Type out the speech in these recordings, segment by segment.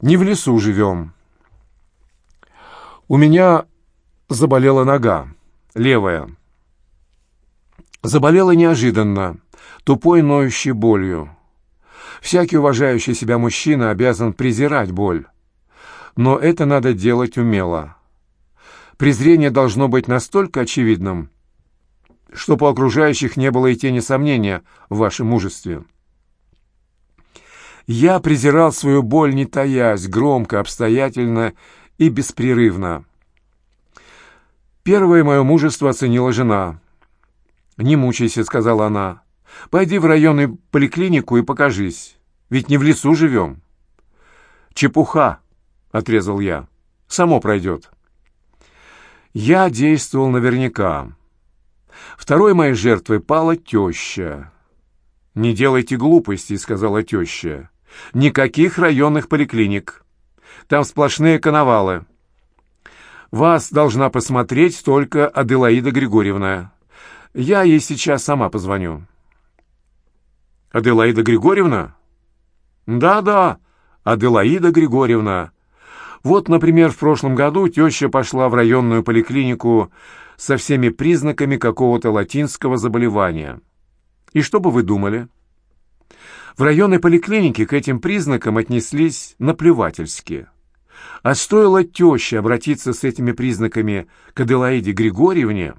Не в лесу живем. У меня заболела нога, левая. Заболела неожиданно, тупой ноющей болью. Всякий уважающий себя мужчина обязан презирать боль. Но это надо делать умело. Презрение должно быть настолько очевидным, чтобы у окружающих не было и тени сомнения в вашем мужестве. Я презирал свою боль, не таясь, громко, обстоятельно и беспрерывно. Первое мое мужество оценила жена. «Не мучайся», — сказала она. «Пойди в районную поликлинику и покажись. Ведь не в лесу живем». «Чепуха», — отрезал я. «Само пройдет». Я действовал наверняка. Второй моей жертвой пала теща. «Не делайте глупостей», — сказала теща. «Никаких районных поликлиник. Там сплошные коновалы. Вас должна посмотреть только Аделаида Григорьевна. Я ей сейчас сама позвоню». «Аделаида Григорьевна?» «Да-да, Аделаида Григорьевна. Вот, например, в прошлом году теща пошла в районную поликлинику со всеми признаками какого-то латинского заболевания. И что бы вы думали? В районной поликлинике к этим признакам отнеслись наплевательски. А стоило теще обратиться с этими признаками к Аделаиде Григорьевне,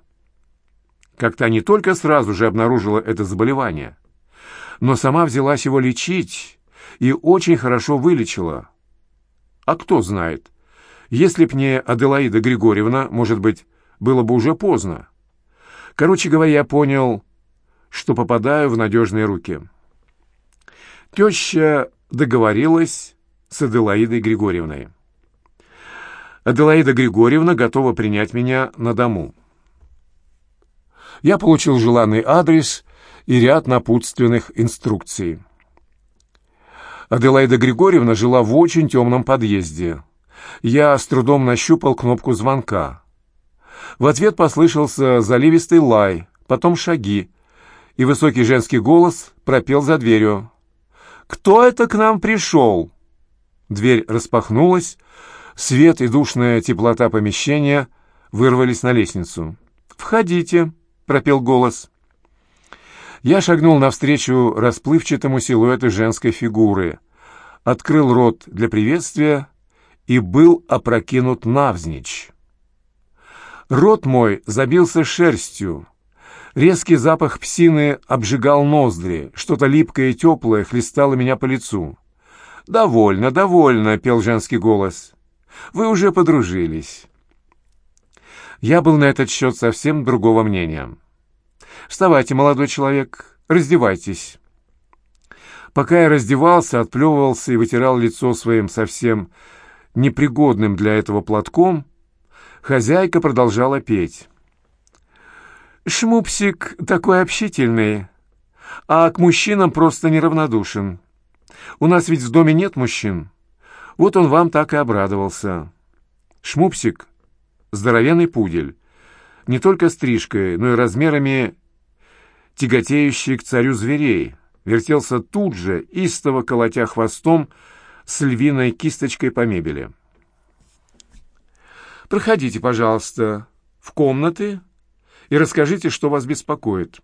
как та не только сразу же обнаружила это заболевание, но сама взялась его лечить и очень хорошо вылечила. А кто знает, если б не Аделаида Григорьевна, может быть, было бы уже поздно. Короче говоря, я понял, что попадаю в надежные руки. Теща договорилась с Аделаидой Григорьевной. Аделаида Григорьевна готова принять меня на дому. Я получил желанный адрес и ряд напутственных инструкций. Аделаида Григорьевна жила в очень темном подъезде. Я с трудом нащупал кнопку звонка. В ответ послышался заливистый лай, потом шаги, и высокий женский голос пропел за дверью. «Кто это к нам пришел?» Дверь распахнулась, свет и душная теплота помещения вырвались на лестницу. «Входите», — пропел голос. Я шагнул навстречу расплывчатому силуэту женской фигуры, открыл рот для приветствия и был опрокинут навзничь. Рот мой забился шерстью. Резкий запах псины обжигал ноздри, что-то липкое и теплое хлестало меня по лицу. «Довольно, довольно», — пел женский голос. «Вы уже подружились». Я был на этот счет совсем другого мнения. «Вставайте, молодой человек, раздевайтесь». Пока я раздевался, отплевывался и вытирал лицо своим совсем непригодным для этого платком, Хозяйка продолжала петь. «Шмупсик такой общительный, а к мужчинам просто неравнодушен. У нас ведь в доме нет мужчин. Вот он вам так и обрадовался. Шмупсик — здоровенный пудель, не только стрижкой, но и размерами тяготеющий к царю зверей, вертелся тут же, истово колотя хвостом с львиной кисточкой по мебели. Проходите, пожалуйста, в комнаты и расскажите, что вас беспокоит.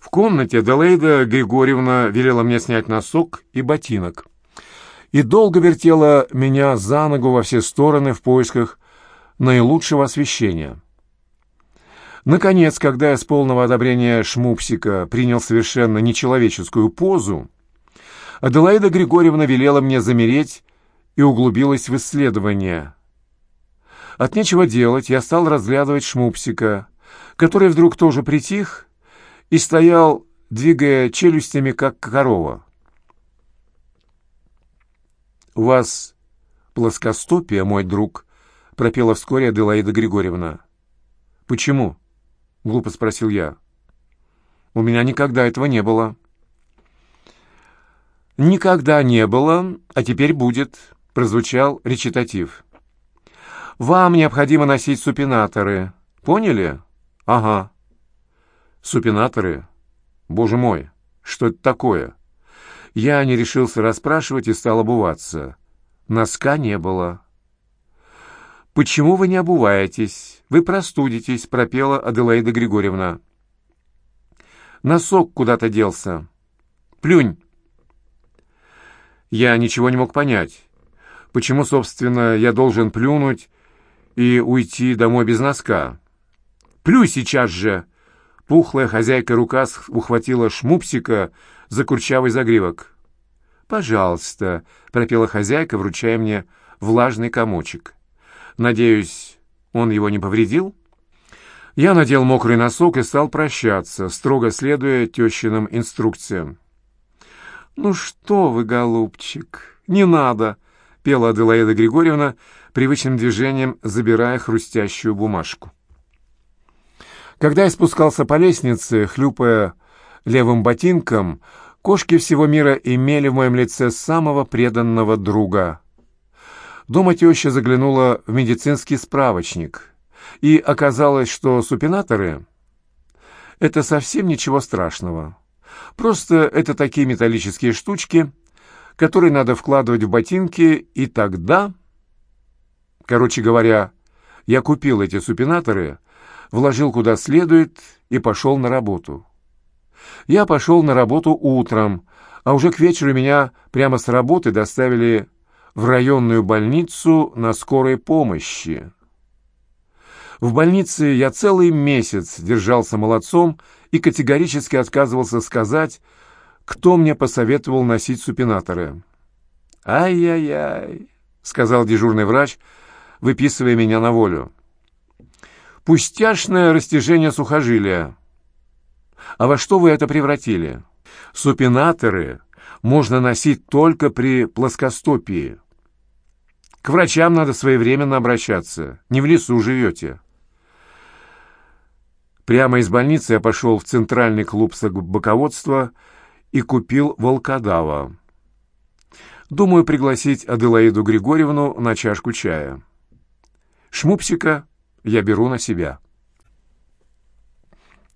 В комнате Делейда Григорьевна велела мне снять носок и ботинок. И долго вертела меня за ногу во все стороны в поисках наилучшего освещения. Наконец, когда я с полного одобрения шмупсика принял совершенно нечеловеческую позу, Аделаида Григорьевна велела мне замереть и углубилась в исследование, от нечего делать я стал разглядывать шмупсика, который вдруг тоже притих и стоял, двигая челюстями, как корова. «У вас плоскостопие, мой друг», — пропела вскоре Аделаида Григорьевна. «Почему?» — глупо спросил я. «У меня никогда этого не было». «Никогда не было, а теперь будет», — прозвучал речитатив. Вам необходимо носить супинаторы. Поняли? Ага. Супинаторы? Боже мой, что это такое? Я не решился расспрашивать и стал обуваться. Носка не было. «Почему вы не обуваетесь? Вы простудитесь», — пропела Аделаида Григорьевна. «Носок куда-то делся. Плюнь». Я ничего не мог понять. Почему, собственно, я должен плюнуть и уйти домой без носка? «Плюй сейчас же!» Пухлая хозяйка рука ухватила шмупсика за курчавый загривок. «Пожалуйста», — пропела хозяйка, вручая мне влажный комочек. «Надеюсь, он его не повредил?» Я надел мокрый носок и стал прощаться, строго следуя тещиным инструкциям. «Ну что вы, голубчик, не надо!» — пела Аделаида Григорьевна, привычным движением забирая хрустящую бумажку. Когда я спускался по лестнице, хлюпая левым ботинком, кошки всего мира имели в моем лице самого преданного друга. Дома теща заглянула в медицинский справочник, и оказалось, что супинаторы — это совсем ничего страшного. Просто это такие металлические штучки, которые надо вкладывать в ботинки, и тогда... Короче говоря, я купил эти супинаторы, вложил куда следует и пошел на работу. Я пошел на работу утром, а уже к вечеру меня прямо с работы доставили в районную больницу на скорой помощи. В больнице я целый месяц держался молодцом и категорически отказывался сказать, кто мне посоветовал носить супинаторы. «Ай-яй-яй», — сказал дежурный врач, выписывая меня на волю. «Пустяшное растяжение сухожилия. А во что вы это превратили? Супинаторы можно носить только при плоскостопии. К врачам надо своевременно обращаться, не в лесу живете». Прямо из больницы я пошел в центральный клуб собаководства и купил волкодава. Думаю пригласить Аделаиду Григорьевну на чашку чая. Шмупсика я беру на себя.